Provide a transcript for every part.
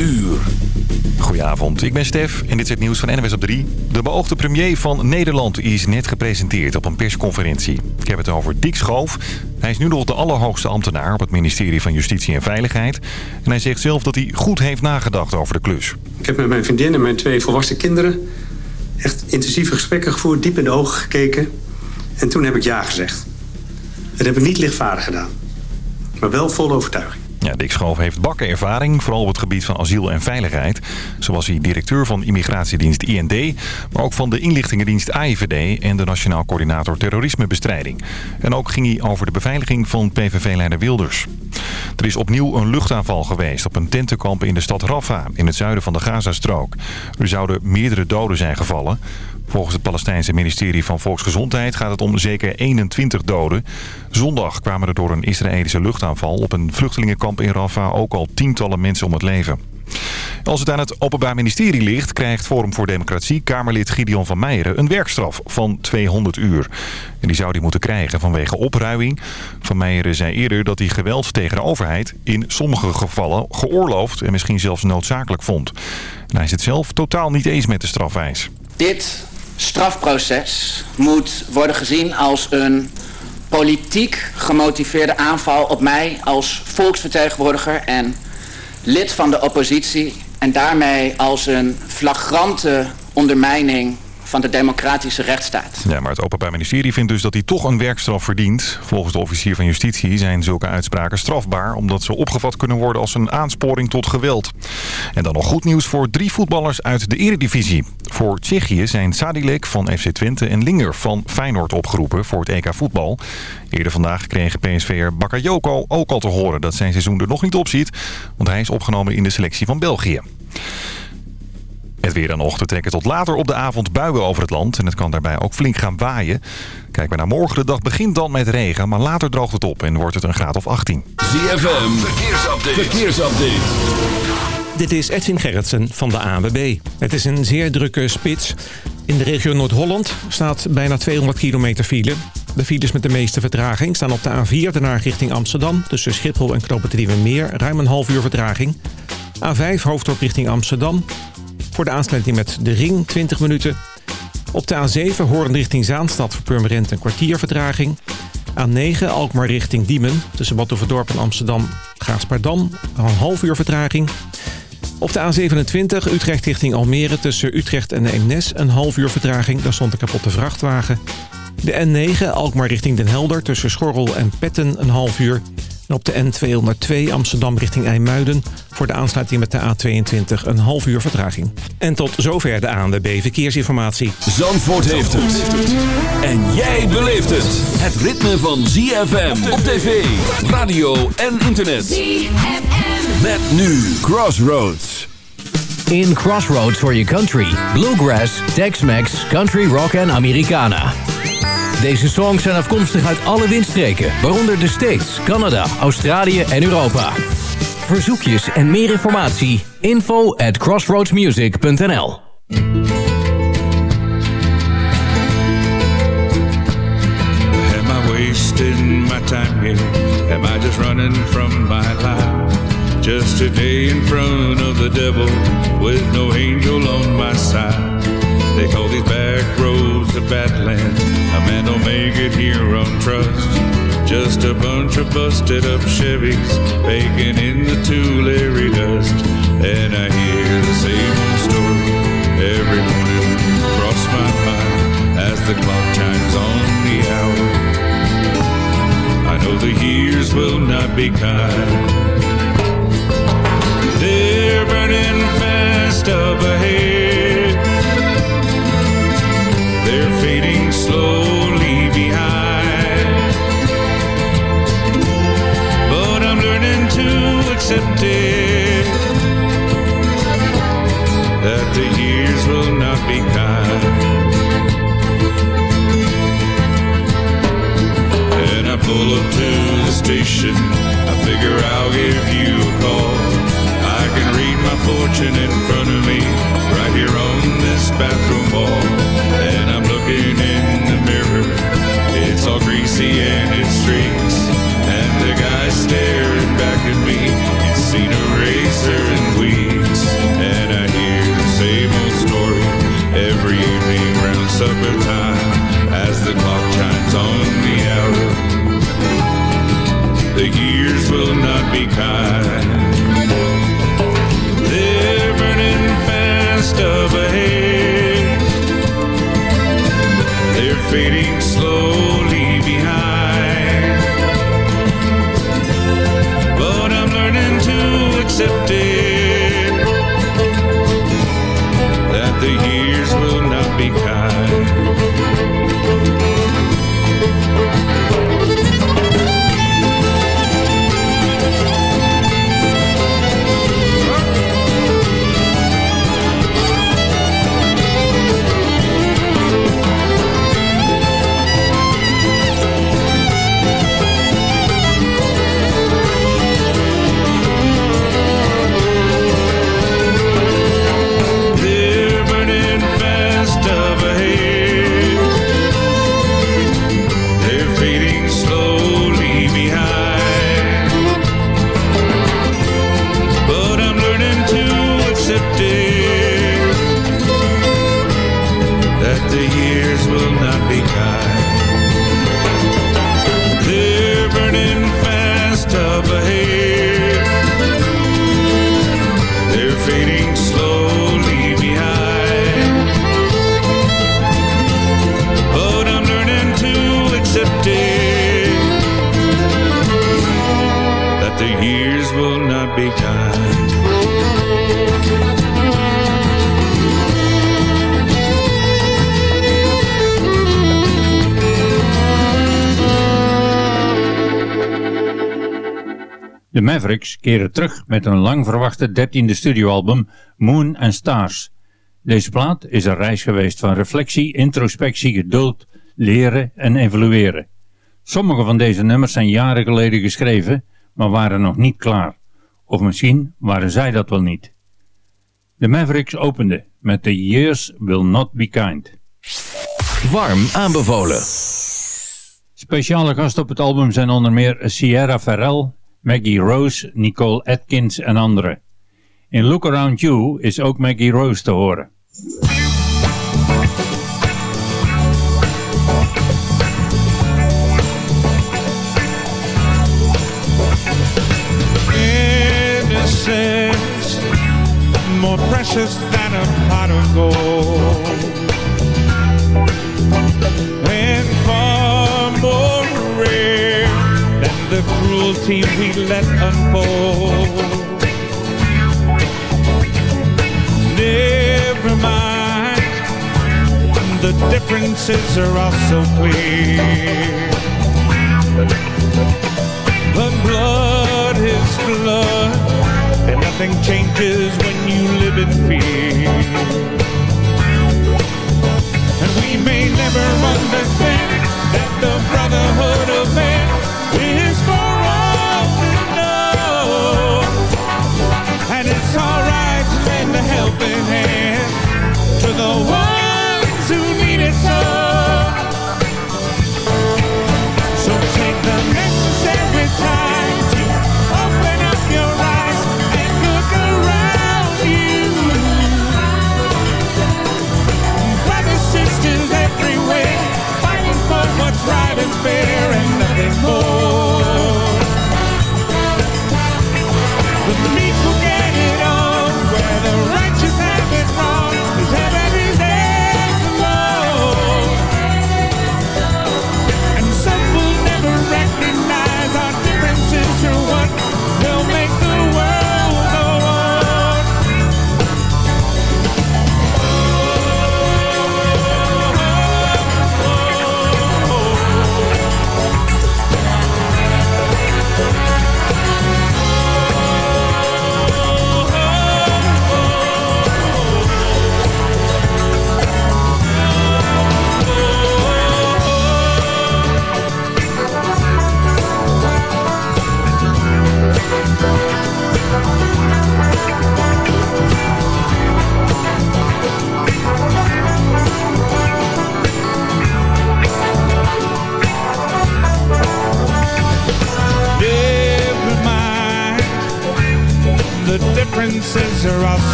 uur. Goedenavond, ik ben Stef en dit is het nieuws van NWS op 3. De beoogde premier van Nederland is net gepresenteerd op een persconferentie. Ik heb het over Dick Schoof. Hij is nu nog de allerhoogste ambtenaar op het ministerie van Justitie en Veiligheid. En hij zegt zelf dat hij goed heeft nagedacht over de klus. Ik heb met mijn vriendin en mijn twee volwassen kinderen... echt intensieve gesprekken gevoerd, diep in de ogen gekeken. En toen heb ik ja gezegd. Dat heb ik niet lichtvaardig gedaan. Maar wel vol overtuiging. Ja, Dick Schoof heeft bakken ervaring, vooral op het gebied van asiel en veiligheid. Zo was hij directeur van immigratiedienst IND, maar ook van de inlichtingendienst AIVD en de Nationaal Coördinator Terrorismebestrijding. En ook ging hij over de beveiliging van PVV-leider Wilders. Er is opnieuw een luchtaanval geweest op een tentenkamp in de stad Rafah, in het zuiden van de Gazastrook. Er zouden meerdere doden zijn gevallen. Volgens het Palestijnse ministerie van Volksgezondheid gaat het om zeker 21 doden. Zondag kwamen er door een Israëlische luchtaanval op een vluchtelingenkamp in Rafah ook al tientallen mensen om het leven. Als het aan het Openbaar Ministerie ligt, krijgt Forum voor Democratie Kamerlid Gideon van Meijeren een werkstraf van 200 uur. En die zou hij moeten krijgen vanwege opruiming. Van Meijeren zei eerder dat hij geweld tegen de overheid in sommige gevallen geoorloofd en misschien zelfs noodzakelijk vond. En hij is het zelf totaal niet eens met de strafwijs. Dit strafproces moet worden gezien als een politiek gemotiveerde aanval op mij als volksvertegenwoordiger en lid van de oppositie en daarmee als een flagrante ondermijning van de democratische rechtsstaat. Ja, maar het Openbaar Ministerie vindt dus dat hij toch een werkstraf verdient. Volgens de officier van Justitie zijn zulke uitspraken strafbaar... omdat ze opgevat kunnen worden als een aansporing tot geweld. En dan nog goed nieuws voor drie voetballers uit de eredivisie. Voor Tsjechië zijn Sadilek van FC Twente en Linger van Feyenoord opgeroepen voor het EK voetbal. Eerder vandaag kreeg PSV'er Bakayoko ook al te horen dat zijn seizoen er nog niet op ziet... want hij is opgenomen in de selectie van België. Het weer nog. te trekken tot later op de avond buien over het land. En het kan daarbij ook flink gaan waaien. Kijk maar naar morgen. De dag begint dan met regen. Maar later droogt het op en wordt het een graad of 18. ZFM. Verkeersupdate. Verkeersupdate. Dit is Edwin Gerritsen van de ANWB. Het is een zeer drukke spits. In de regio Noord-Holland staat bijna 200 kilometer file. De files met de meeste vertraging staan op de A4 daarna richting Amsterdam... tussen Schiphol en Knoppen Meer ruim een half uur vertraging. A5 hoofddorp richting Amsterdam voor de aansluiting met de ring 20 minuten. Op de A7 Hoorn richting Zaanstad voor Purmerend een kwartier vertraging. A9 Alkmaar richting Diemen tussen Badhoevedorp en Amsterdam Gaasperdam een half uur vertraging. Op de A27 Utrecht richting Almere tussen Utrecht en Eemnes een half uur vertraging. Daar stond een kapotte vrachtwagen. De N9 Alkmaar richting Den Helder tussen Schorrel en Petten een half uur. En op de N202 Amsterdam richting IJmuiden voor de aansluiting met de A22 een half uur vertraging. En tot zover de ANWB Verkeersinformatie. Zandvoort heeft het. En jij beleeft het. Het ritme van ZFM op tv, radio en internet. ZFM. Met nu Crossroads. In Crossroads for your country. Bluegrass, Tex-Mex, Country Rock en Americana. Deze songs zijn afkomstig uit alle windstreken, waaronder de States, Canada, Australië en Europa. Verzoekjes en meer informatie, info at crossroadsmusic.nl Am I wasting my time here? Am I just running from my life? Just a day in front of the devil with no angel on my side. They call these back roads the Badlands. A man don't make it here on trust. Just a bunch of busted up Chevys baking in the Tulare dust. And I hear the same old story every morning cross my mind as the clock chimes on the hour. I know the years will not be kind. They're burning fast up ahead. Slowly behind. But I'm learning to accept it that the years will not be kind. And I pull up to the station. I figure I'll give you a call. I can read my fortune in front of me right here on this bathroom wall. And I'm looking in all greasy and it streaks. And the guy staring back at me, he's seen a razor in weeks. And I hear the same old story every evening round supper time as the clock chimes on the hour. The years will not be kind. They're burning fast up ahead. that the years will not be kind. Keren terug met hun lang verwachte dertiende studioalbum Moon and Stars. Deze plaat is een reis geweest van reflectie, introspectie, geduld, leren en evolueren. Sommige van deze nummers zijn jaren geleden geschreven, maar waren nog niet klaar. Of misschien waren zij dat wel niet. De Mavericks openden met The Years Will Not Be Kind. Warm aanbevolen. Speciale gasten op het album zijn onder meer Sierra Farrell, Maggie Rose, Nicole Atkins en anderen. In Look Around You is ook Maggie Rose te horen. More precious than a pot of gold. Cruelty we let unfold. Never mind, the differences are all so clear. But blood is blood, and nothing changes when you live in fear. And we may never understand that the the ones who need it so. So take the necessary time to open up your eyes and look around you. Brothers, sisters everywhere, fighting for what's right and fair and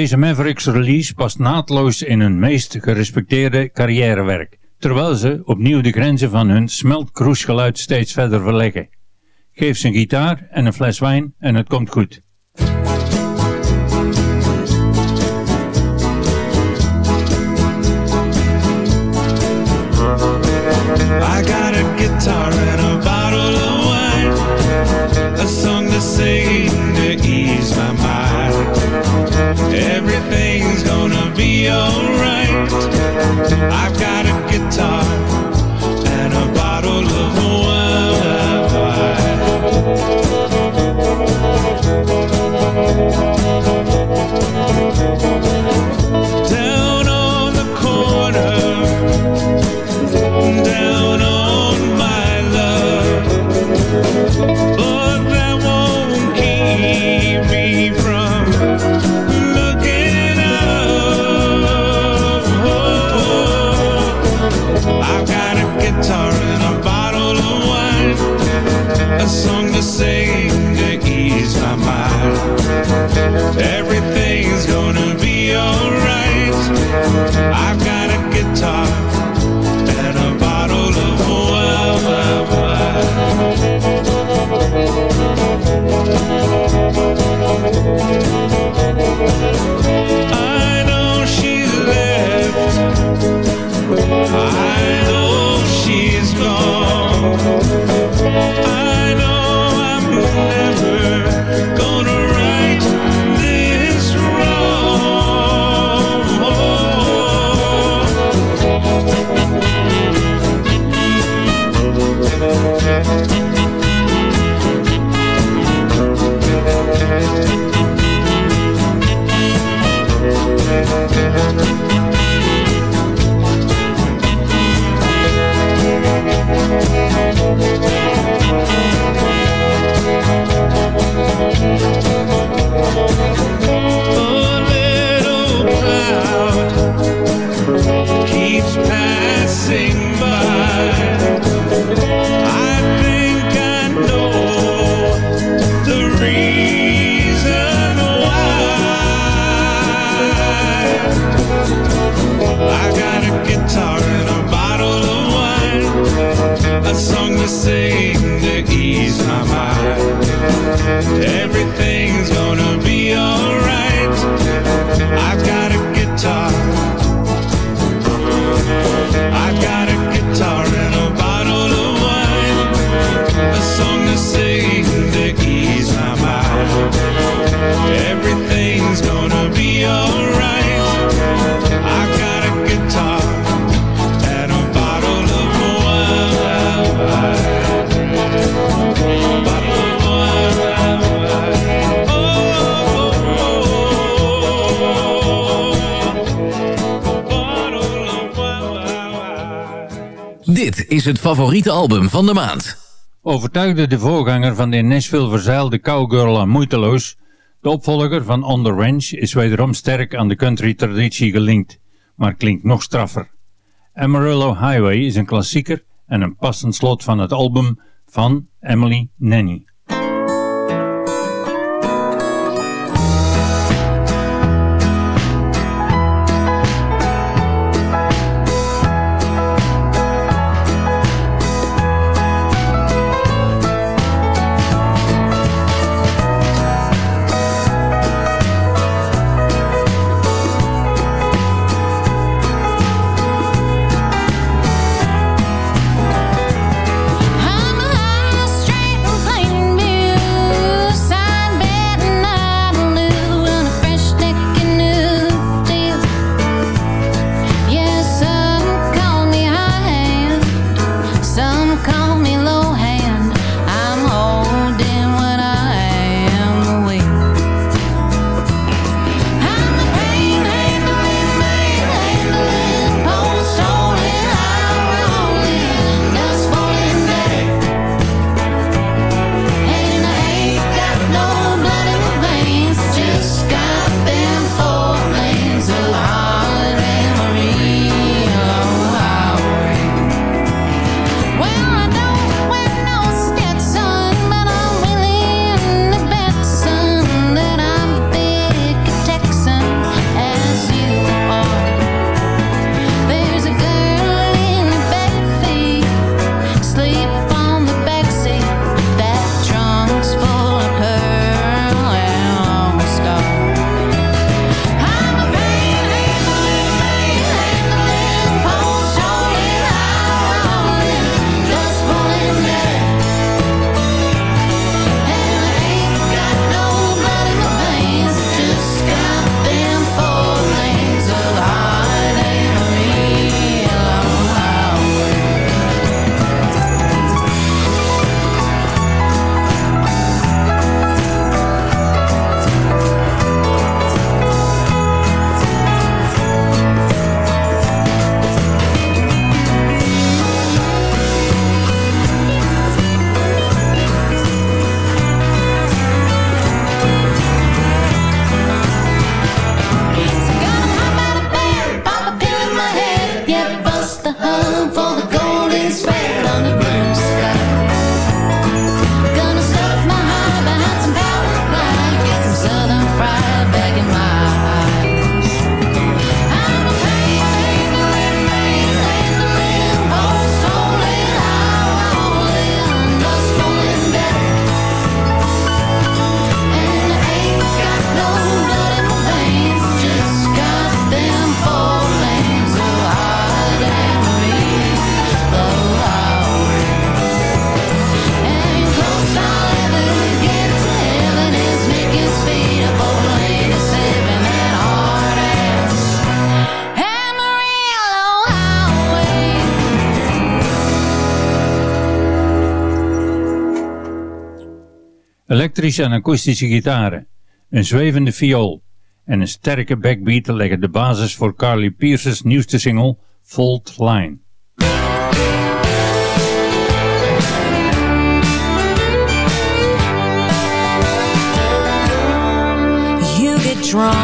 Deze Mavericks release past naadloos in hun meest gerespecteerde carrièrewerk, terwijl ze opnieuw de grenzen van hun smeltkroesgeluid steeds verder verleggen. Geef ze een gitaar en een fles wijn en het komt goed. I got a guitar and a bottle sing to ease my mind. Everything's gonna be alright. I've got a guitar is het favoriete album van de maand. Overtuigde de voorganger van de in Nashville verzeilde cowgirl aan moeiteloos, de opvolger van On The Ranch is wederom sterk aan de country traditie gelinkt, maar klinkt nog straffer. Amarillo Highway is een klassieker en een passend slot van het album van Emily Nanny. Elektrische en akoestische gitaren, een zwevende viool en een sterke backbeat leggen de basis voor Carly Pierce's nieuwste single Fault Line. You get drunk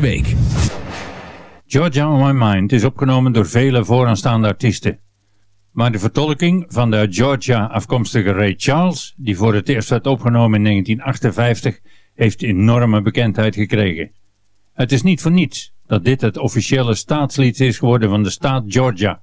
week. Georgia on My Mind is opgenomen door vele vooraanstaande artiesten. Maar de vertolking van de uit Georgia afkomstige Ray Charles, die voor het eerst werd opgenomen in 1958, heeft enorme bekendheid gekregen. Het is niet voor niets dat dit het officiële staatslied is geworden van de staat Georgia.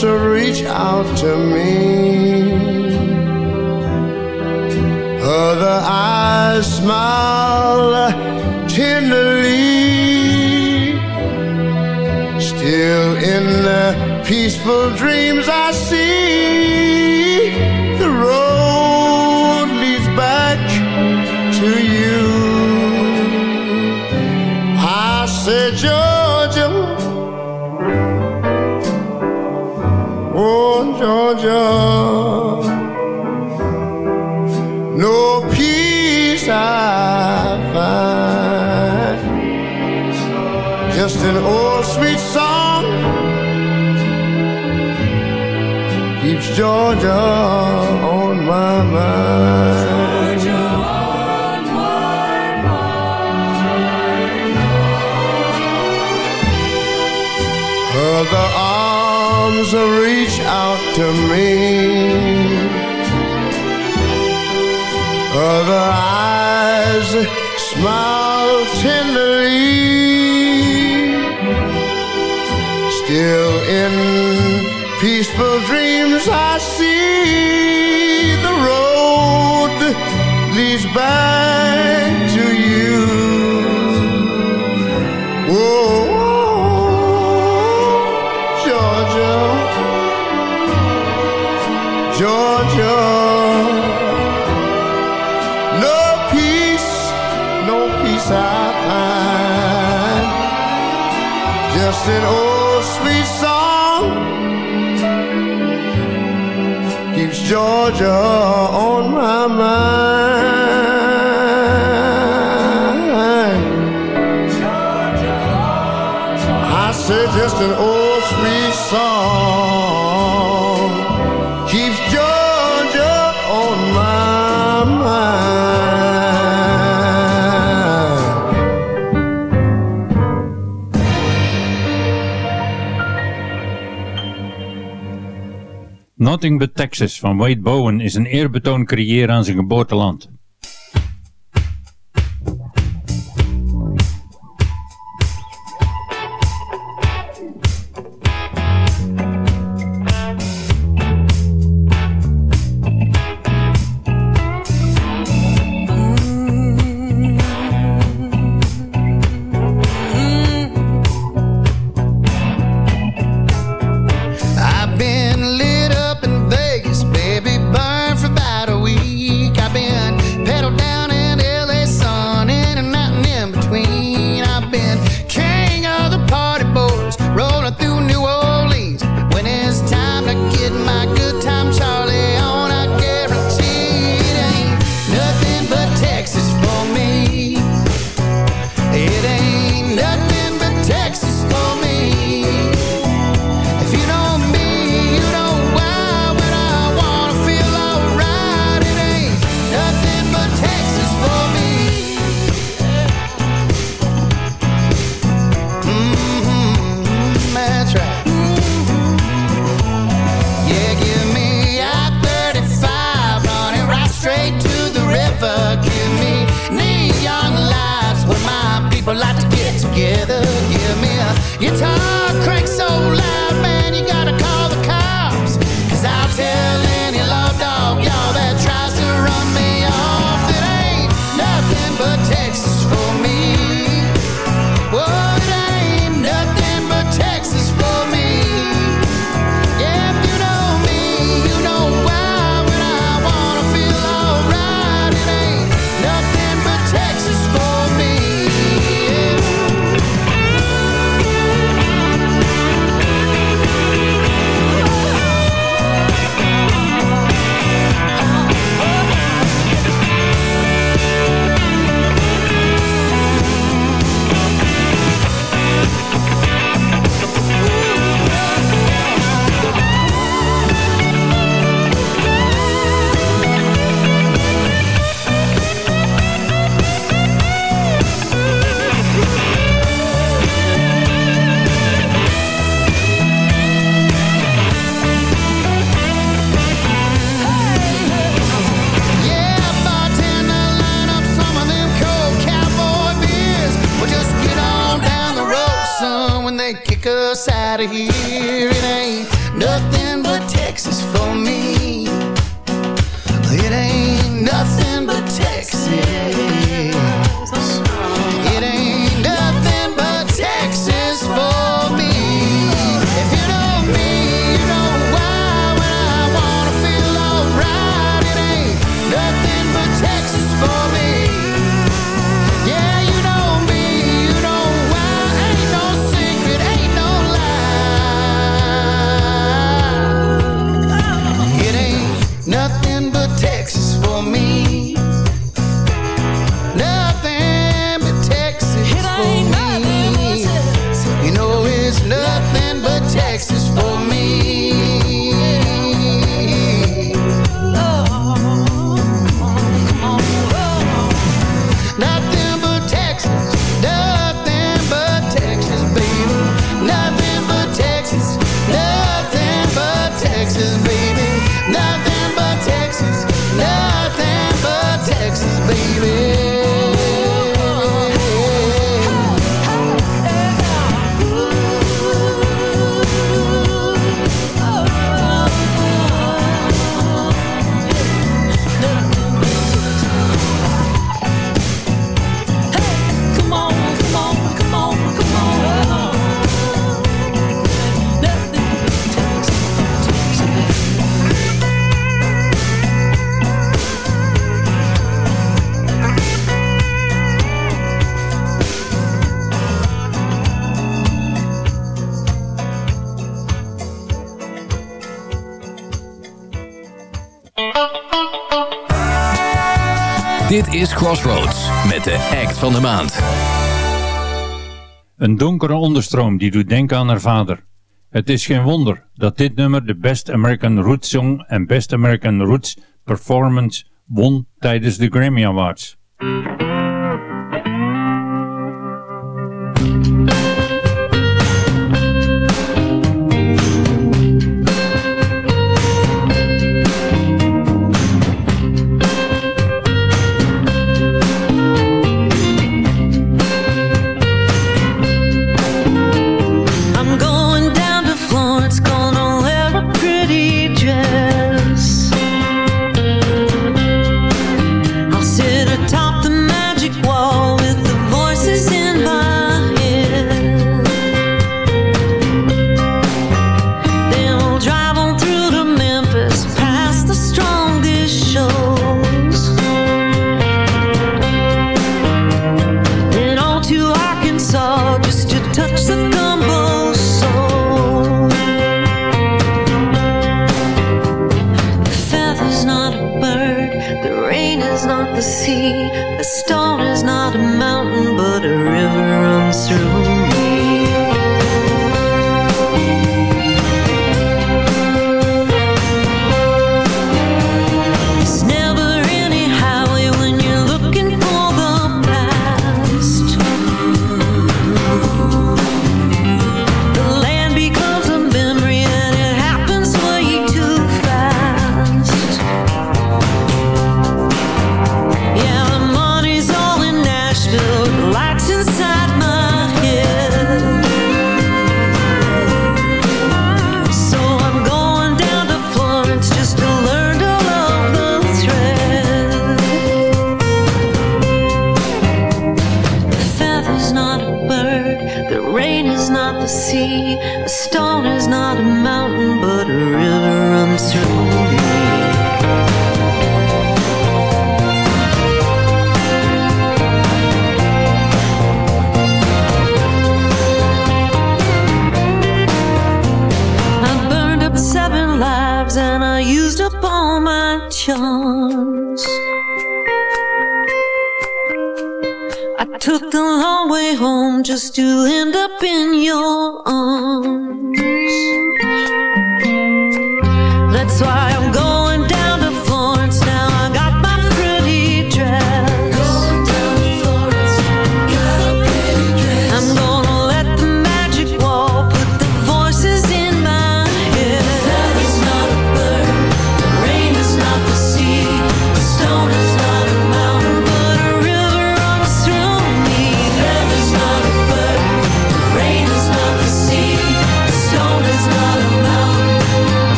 to reach out to me. Other eyes smile tenderly. Still in the peaceful dreams I see, the road leads back to you. Georgia. No peace I find. Just an old sweet song keeps Georgia on my mind. Her the arms are real to me. Other eyes smile tenderly. Still in peaceful dreams I see The road leads back an old sweet song keeps Georgia on my mind. Georgia, Georgia. I said, just an old sweet song. Nothing But Texas van Wade Bowen is een eerbetoon creëren aan zijn geboorteland. Crossroads met de act van de maand. Een donkere onderstroom die doet denken aan haar vader. Het is geen wonder dat dit nummer de Best American Roots Song en Best American Roots Performance won tijdens de Grammy Awards.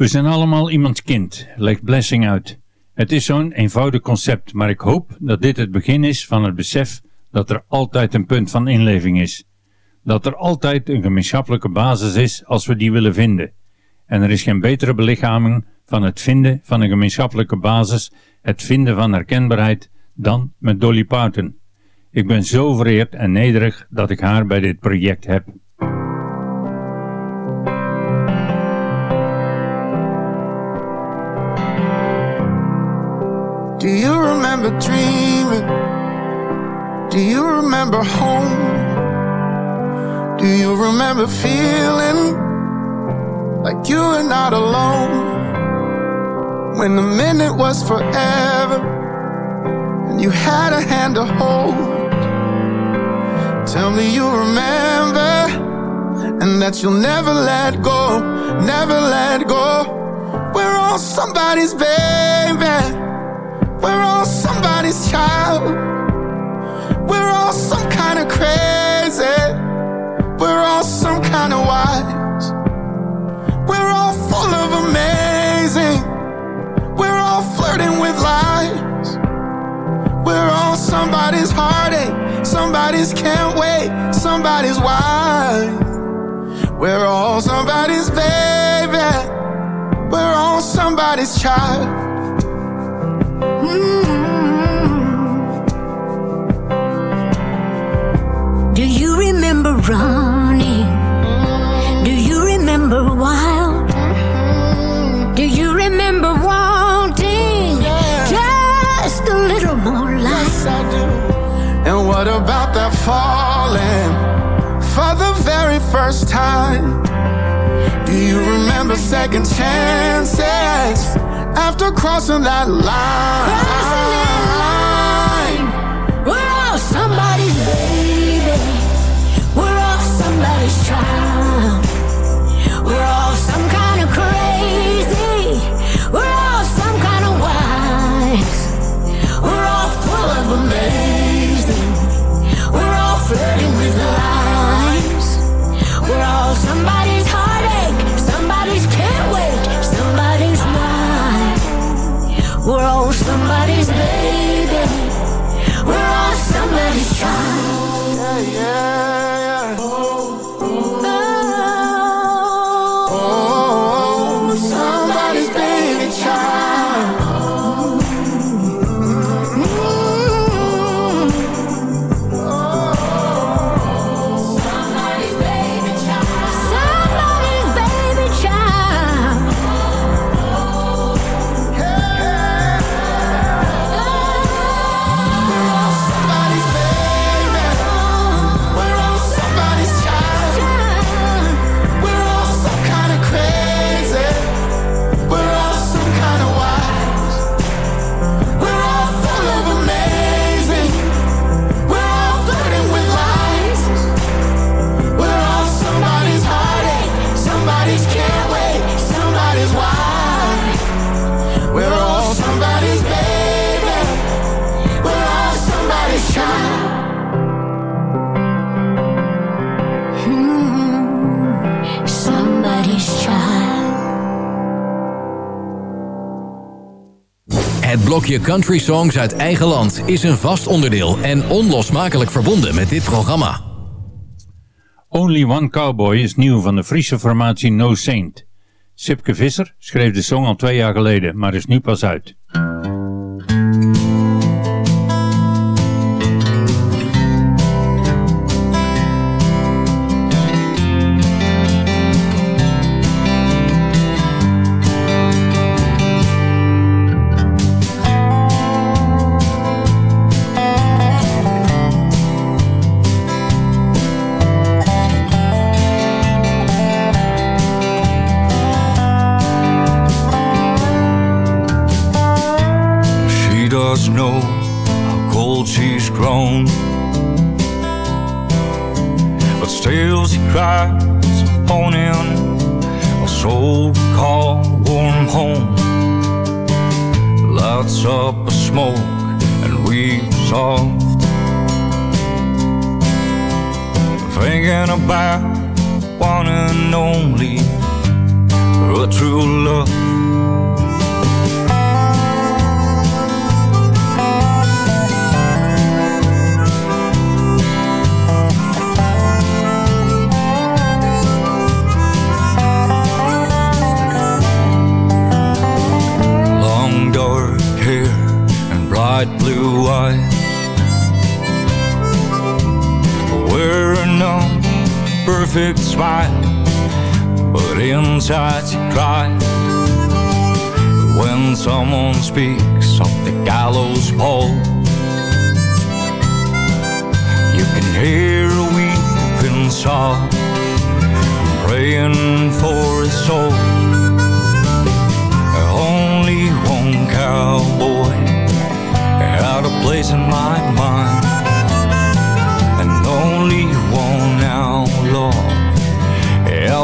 We zijn allemaal iemands kind, legt Blessing uit. Het is zo'n eenvoudig concept, maar ik hoop dat dit het begin is van het besef dat er altijd een punt van inleving is. Dat er altijd een gemeenschappelijke basis is als we die willen vinden. En er is geen betere belichaming van het vinden van een gemeenschappelijke basis, het vinden van herkenbaarheid, dan met Dolly Parton. Ik ben zo vereerd en nederig dat ik haar bij dit project heb. Do you remember dreaming? Do you remember home? Do you remember feeling like you were not alone? When the minute was forever and you had a hand to hold. Tell me you remember and that you'll never let go, never let go. We're all somebody's baby. We're all somebody's child. We're all some kind of crazy. We're all some kind of wise. We're all full of amazing. We're all flirting with lies. We're all somebody's heartache, somebody's can't wait, somebody's wise. We're all somebody's baby. We're all somebody's child. Do you remember running? Do you remember wild? Do you remember wanting just a little more life? And what about that falling for the very first time? Do you remember second chances after crossing that line? We're all somebody's baby. We're all somebody's child. We're all some kind of crazy. We're all some kind of wise. We're all full of amazing. Somebody's blokje country songs uit eigen land is een vast onderdeel en onlosmakelijk verbonden met dit programma. Only One Cowboy is nieuw van de Friese formatie No Saint. Sipke Visser schreef de song al twee jaar geleden, maar is nu pas uit. True love. Inside she cries. When someone speaks of the gallows pole, you can hear a weeping sob, praying for his soul. Only one cowboy had a place in my mind, and only one outlaw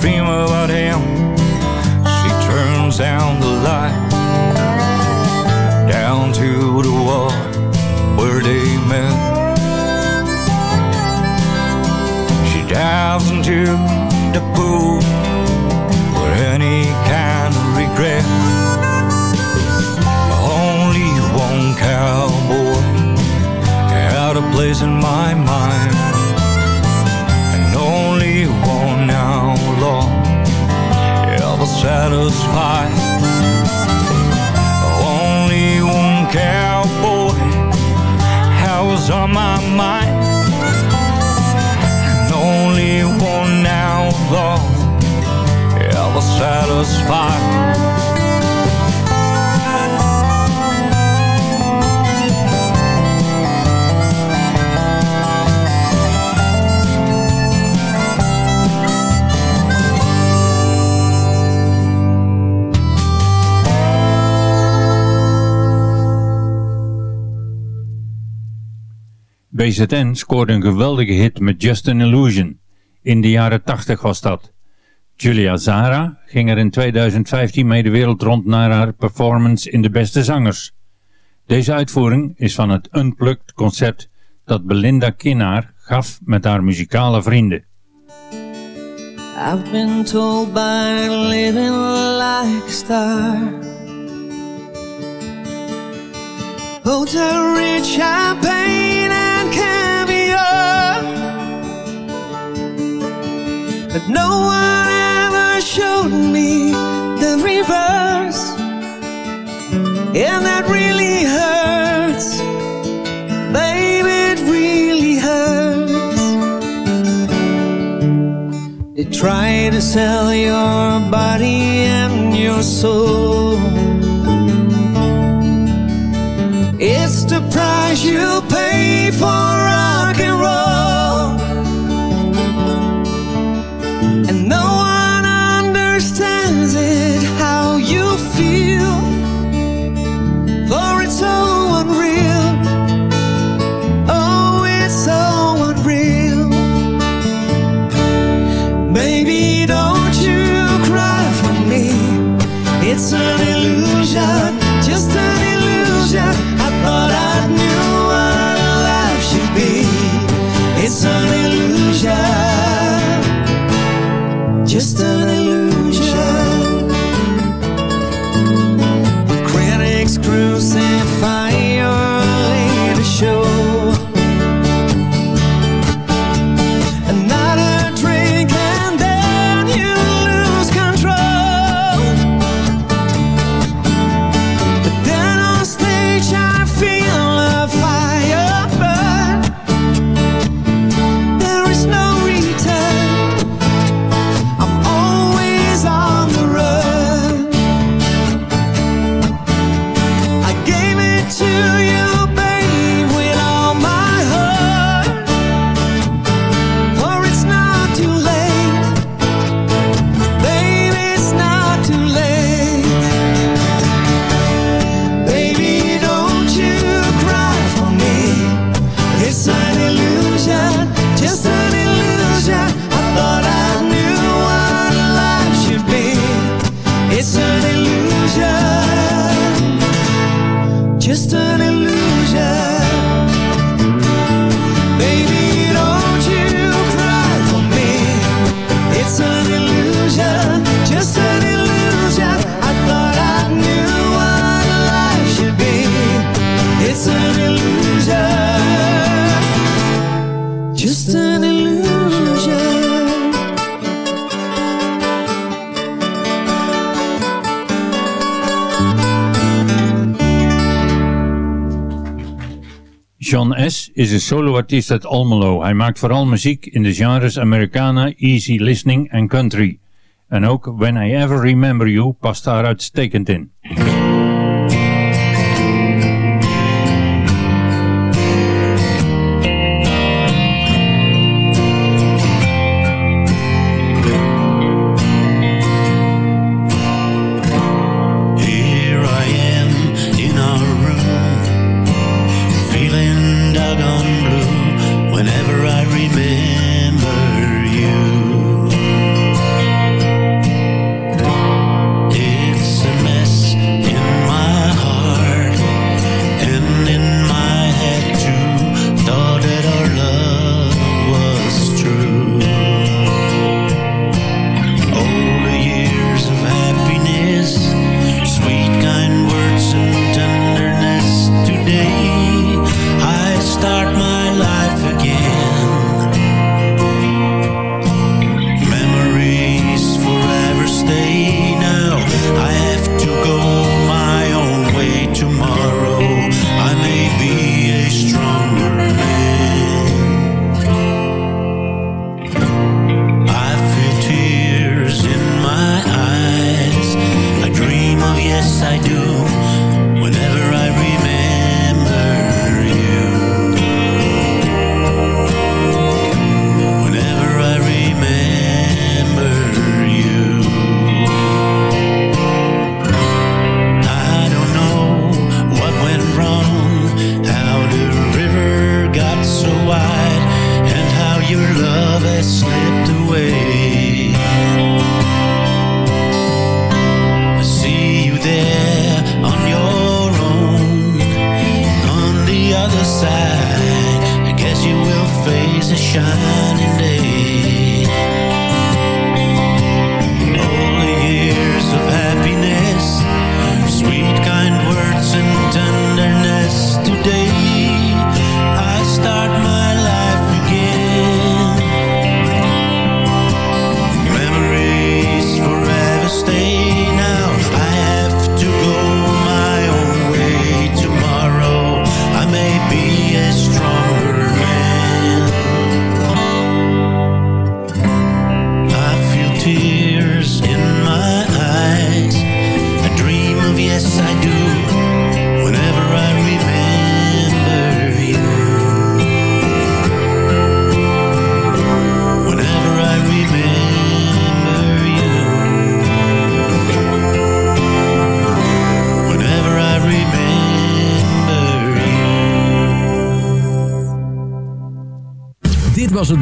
dream about him. She turns down the light, down to the wall where they met. She dives into the pool with any kind of regret. Only one cowboy had a place in my mind, satisfied. Only one cowboy was on my mind, and only one outlaw ever satisfied. BZN scoorde een geweldige hit met Just an Illusion. In de jaren 80 was dat. Julia Zara ging er in 2015 mee de wereld rond naar haar performance in De Beste Zangers. Deze uitvoering is van het Unplugged concert dat Belinda Kinnaar gaf met haar muzikale vrienden. I've been told by living like a star. Hotel rich champagne But no one ever showed me the reverse. And that really hurts. Baby, it really hurts. They try to sell your body and your soul. It's the price you pay for rock and roll. And no is een soloartiest uit Almelo. Hij maakt vooral muziek in de genres Americana, Easy Listening en Country. En ook When I Ever Remember You past daar uitstekend in.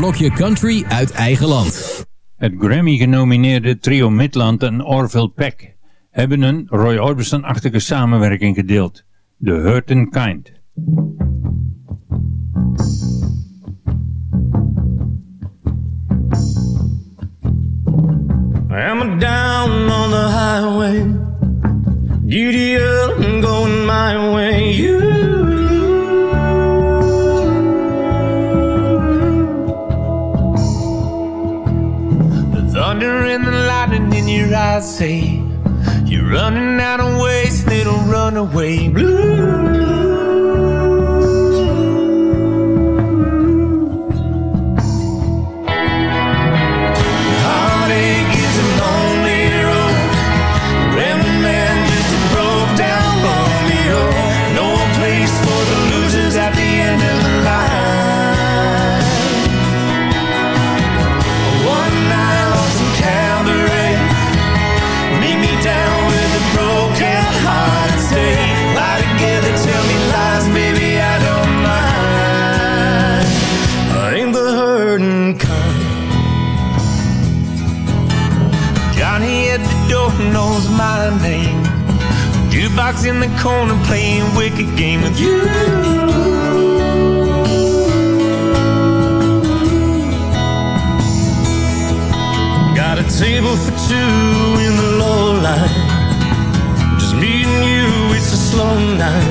blokje country uit eigen land. Het Grammy-genomineerde trio Midland en Orville Peck hebben een Roy Orbison-achtige samenwerking gedeeld, The Hurtin' Kind. say you're running out of ways, little runaway blue. in the corner playing wicked game with you. Got a table for two in the low light. Just me and you, it's a slow night.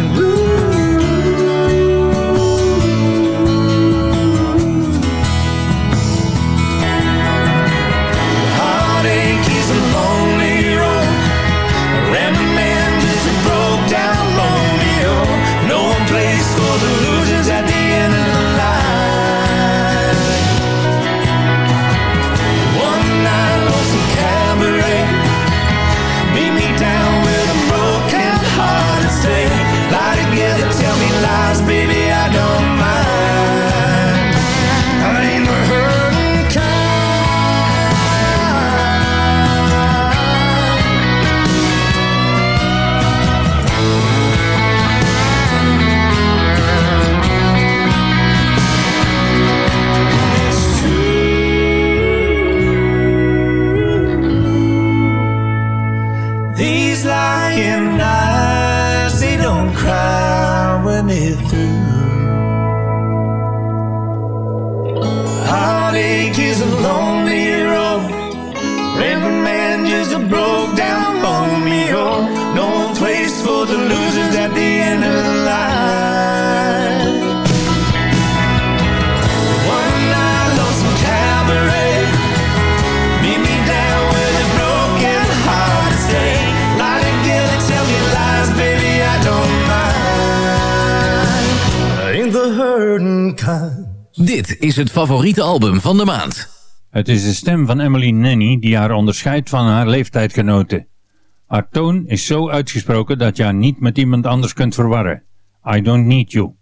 is het favoriete album van de maand. Het is de stem van Emily Nanny die haar onderscheidt van haar leeftijdgenoten. Haar toon is zo uitgesproken dat je haar niet met iemand anders kunt verwarren. I don't need you.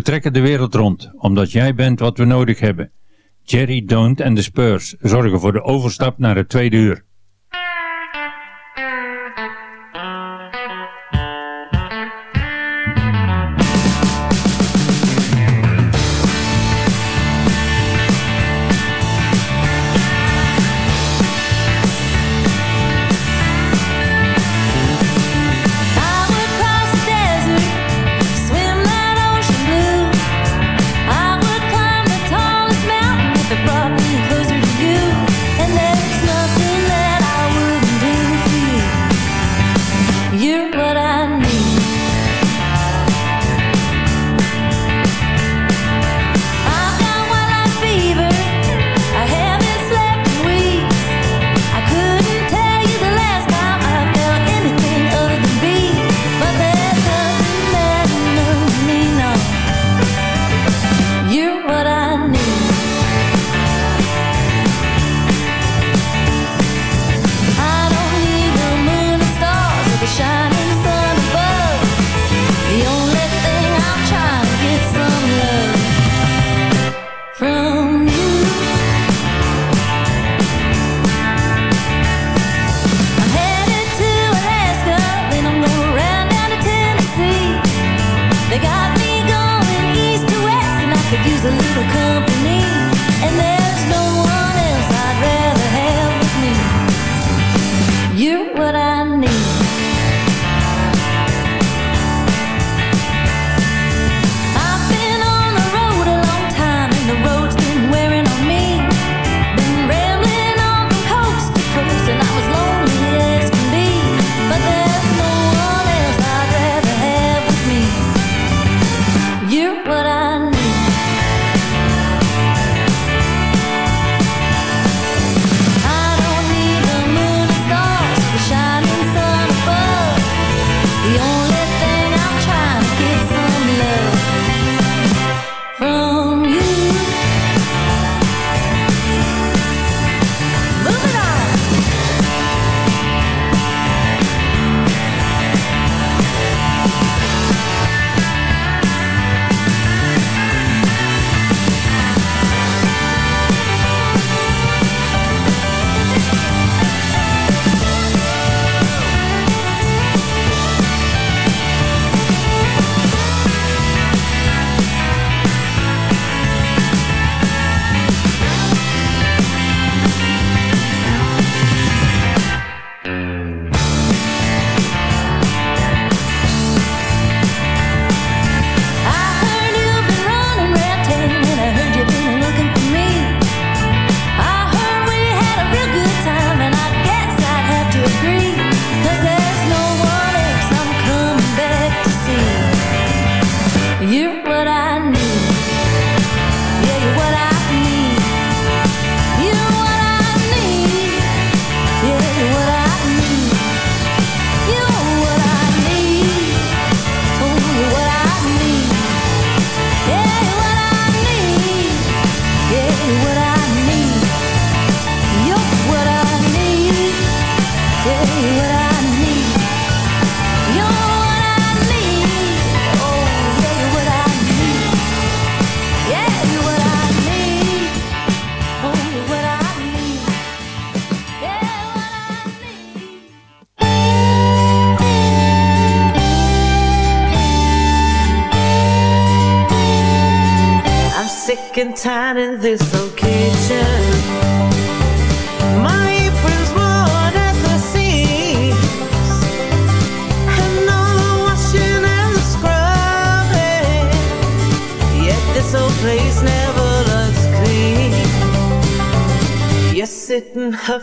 We trekken de wereld rond, omdat jij bent wat we nodig hebben. Jerry Don't en de Spurs zorgen voor de overstap naar het tweede uur.